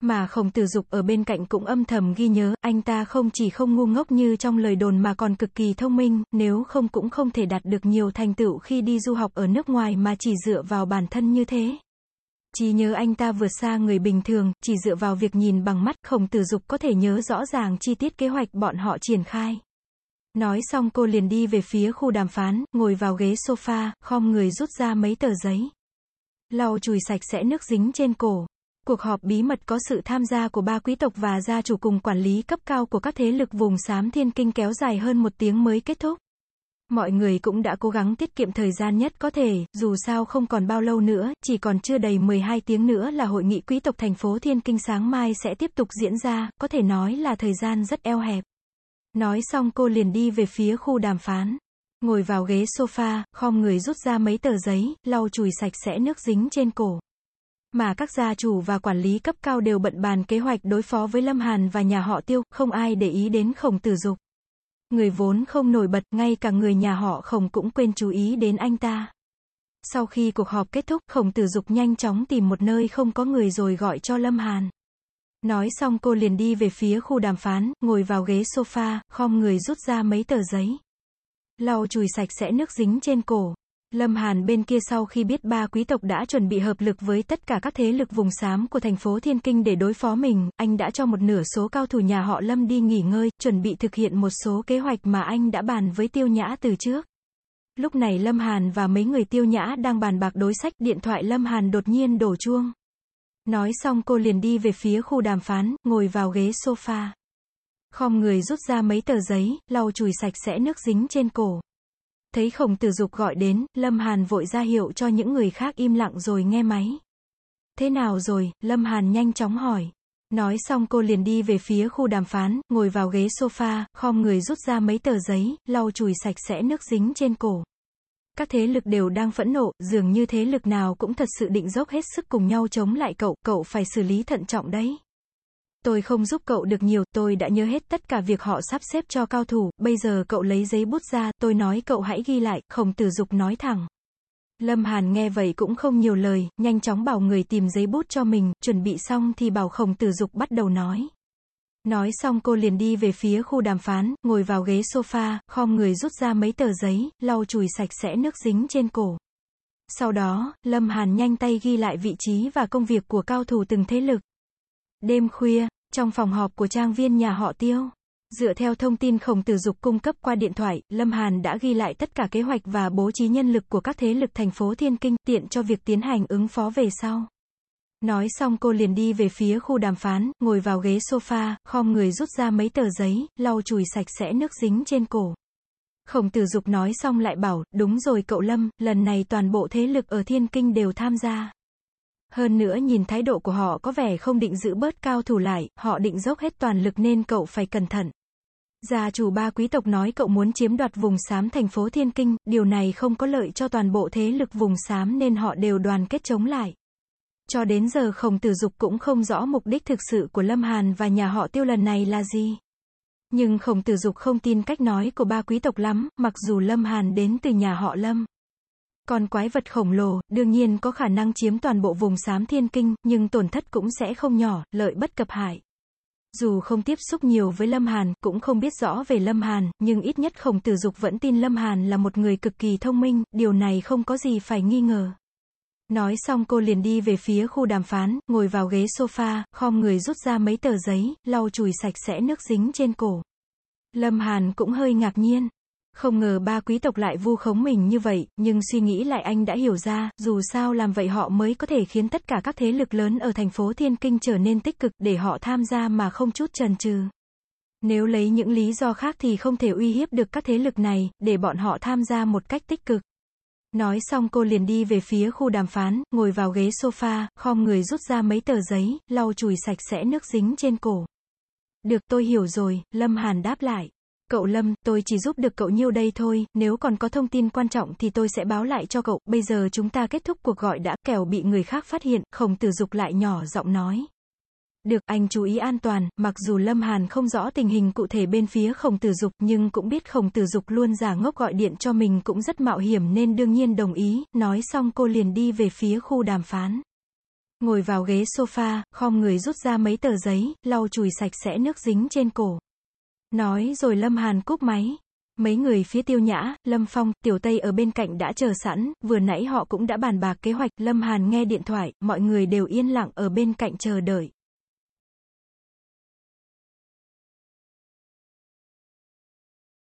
Mà khổng tử dục ở bên cạnh cũng âm thầm ghi nhớ, anh ta không chỉ không ngu ngốc như trong lời đồn mà còn cực kỳ thông minh, nếu không cũng không thể đạt được nhiều thành tựu khi đi du học ở nước ngoài mà chỉ dựa vào bản thân như thế. Chỉ nhớ anh ta vượt xa người bình thường, chỉ dựa vào việc nhìn bằng mắt, khổng tử dục có thể nhớ rõ ràng chi tiết kế hoạch bọn họ triển khai. Nói xong cô liền đi về phía khu đàm phán, ngồi vào ghế sofa, khom người rút ra mấy tờ giấy. Lau chùi sạch sẽ nước dính trên cổ. Cuộc họp bí mật có sự tham gia của ba quý tộc và gia chủ cùng quản lý cấp cao của các thế lực vùng xám thiên kinh kéo dài hơn một tiếng mới kết thúc. Mọi người cũng đã cố gắng tiết kiệm thời gian nhất có thể, dù sao không còn bao lâu nữa, chỉ còn chưa đầy 12 tiếng nữa là hội nghị quý tộc thành phố Thiên Kinh sáng mai sẽ tiếp tục diễn ra, có thể nói là thời gian rất eo hẹp. Nói xong cô liền đi về phía khu đàm phán. Ngồi vào ghế sofa, khom người rút ra mấy tờ giấy, lau chùi sạch sẽ nước dính trên cổ. Mà các gia chủ và quản lý cấp cao đều bận bàn kế hoạch đối phó với Lâm Hàn và nhà họ Tiêu, không ai để ý đến khổng tử dục. Người vốn không nổi bật, ngay cả người nhà họ khổng cũng quên chú ý đến anh ta. Sau khi cuộc họp kết thúc, khổng tử dục nhanh chóng tìm một nơi không có người rồi gọi cho Lâm Hàn. Nói xong cô liền đi về phía khu đàm phán, ngồi vào ghế sofa, khom người rút ra mấy tờ giấy. Lau chùi sạch sẽ nước dính trên cổ. Lâm Hàn bên kia sau khi biết ba quý tộc đã chuẩn bị hợp lực với tất cả các thế lực vùng xám của thành phố Thiên Kinh để đối phó mình, anh đã cho một nửa số cao thủ nhà họ Lâm đi nghỉ ngơi, chuẩn bị thực hiện một số kế hoạch mà anh đã bàn với Tiêu Nhã từ trước. Lúc này Lâm Hàn và mấy người Tiêu Nhã đang bàn bạc đối sách, điện thoại Lâm Hàn đột nhiên đổ chuông. Nói xong cô liền đi về phía khu đàm phán, ngồi vào ghế sofa. Khom người rút ra mấy tờ giấy, lau chùi sạch sẽ nước dính trên cổ. Thấy khổng tử dục gọi đến, Lâm Hàn vội ra hiệu cho những người khác im lặng rồi nghe máy. Thế nào rồi, Lâm Hàn nhanh chóng hỏi. Nói xong cô liền đi về phía khu đàm phán, ngồi vào ghế sofa, khom người rút ra mấy tờ giấy, lau chùi sạch sẽ nước dính trên cổ. Các thế lực đều đang phẫn nộ, dường như thế lực nào cũng thật sự định dốc hết sức cùng nhau chống lại cậu, cậu phải xử lý thận trọng đấy. Tôi không giúp cậu được nhiều, tôi đã nhớ hết tất cả việc họ sắp xếp cho cao thủ, bây giờ cậu lấy giấy bút ra, tôi nói cậu hãy ghi lại, khổng tử dục nói thẳng. Lâm Hàn nghe vậy cũng không nhiều lời, nhanh chóng bảo người tìm giấy bút cho mình, chuẩn bị xong thì bảo khổng tử dục bắt đầu nói. Nói xong cô liền đi về phía khu đàm phán, ngồi vào ghế sofa, khom người rút ra mấy tờ giấy, lau chùi sạch sẽ nước dính trên cổ. Sau đó, Lâm Hàn nhanh tay ghi lại vị trí và công việc của cao thủ từng thế lực. Đêm khuya, trong phòng họp của trang viên nhà họ Tiêu, dựa theo thông tin khổng tử dục cung cấp qua điện thoại, Lâm Hàn đã ghi lại tất cả kế hoạch và bố trí nhân lực của các thế lực thành phố Thiên Kinh, tiện cho việc tiến hành ứng phó về sau. Nói xong cô liền đi về phía khu đàm phán, ngồi vào ghế sofa, khom người rút ra mấy tờ giấy, lau chùi sạch sẽ nước dính trên cổ. Khổng tử dục nói xong lại bảo, đúng rồi cậu Lâm, lần này toàn bộ thế lực ở thiên kinh đều tham gia. Hơn nữa nhìn thái độ của họ có vẻ không định giữ bớt cao thủ lại, họ định dốc hết toàn lực nên cậu phải cẩn thận. Gia chủ ba quý tộc nói cậu muốn chiếm đoạt vùng xám thành phố Thiên Kinh, điều này không có lợi cho toàn bộ thế lực vùng xám nên họ đều đoàn kết chống lại. Cho đến giờ khổng tử dục cũng không rõ mục đích thực sự của Lâm Hàn và nhà họ tiêu lần này là gì. Nhưng khổng tử dục không tin cách nói của ba quý tộc lắm, mặc dù Lâm Hàn đến từ nhà họ Lâm. Còn quái vật khổng lồ, đương nhiên có khả năng chiếm toàn bộ vùng xám thiên kinh, nhưng tổn thất cũng sẽ không nhỏ, lợi bất cập hại. Dù không tiếp xúc nhiều với Lâm Hàn, cũng không biết rõ về Lâm Hàn, nhưng ít nhất khổng tử dục vẫn tin Lâm Hàn là một người cực kỳ thông minh, điều này không có gì phải nghi ngờ. Nói xong cô liền đi về phía khu đàm phán, ngồi vào ghế sofa, khom người rút ra mấy tờ giấy, lau chùi sạch sẽ nước dính trên cổ. Lâm Hàn cũng hơi ngạc nhiên. Không ngờ ba quý tộc lại vu khống mình như vậy, nhưng suy nghĩ lại anh đã hiểu ra, dù sao làm vậy họ mới có thể khiến tất cả các thế lực lớn ở thành phố Thiên Kinh trở nên tích cực để họ tham gia mà không chút chần chừ. Nếu lấy những lý do khác thì không thể uy hiếp được các thế lực này, để bọn họ tham gia một cách tích cực. Nói xong cô liền đi về phía khu đàm phán, ngồi vào ghế sofa, khom người rút ra mấy tờ giấy, lau chùi sạch sẽ nước dính trên cổ. Được tôi hiểu rồi, Lâm Hàn đáp lại. Cậu Lâm, tôi chỉ giúp được cậu nhiêu đây thôi, nếu còn có thông tin quan trọng thì tôi sẽ báo lại cho cậu, bây giờ chúng ta kết thúc cuộc gọi đã, kẻo bị người khác phát hiện, khổng tử dục lại nhỏ giọng nói. Được, anh chú ý an toàn, mặc dù Lâm Hàn không rõ tình hình cụ thể bên phía khổng tử dục nhưng cũng biết khổng tử dục luôn giả ngốc gọi điện cho mình cũng rất mạo hiểm nên đương nhiên đồng ý, nói xong cô liền đi về phía khu đàm phán. Ngồi vào ghế sofa, khom người rút ra mấy tờ giấy, lau chùi sạch sẽ nước dính trên cổ. Nói rồi Lâm Hàn cúp máy. Mấy người phía tiêu nhã, Lâm Phong, Tiểu Tây ở bên cạnh đã chờ sẵn, vừa nãy họ cũng đã bàn bạc kế hoạch, Lâm Hàn nghe điện thoại, mọi người đều yên lặng ở bên cạnh chờ đợi.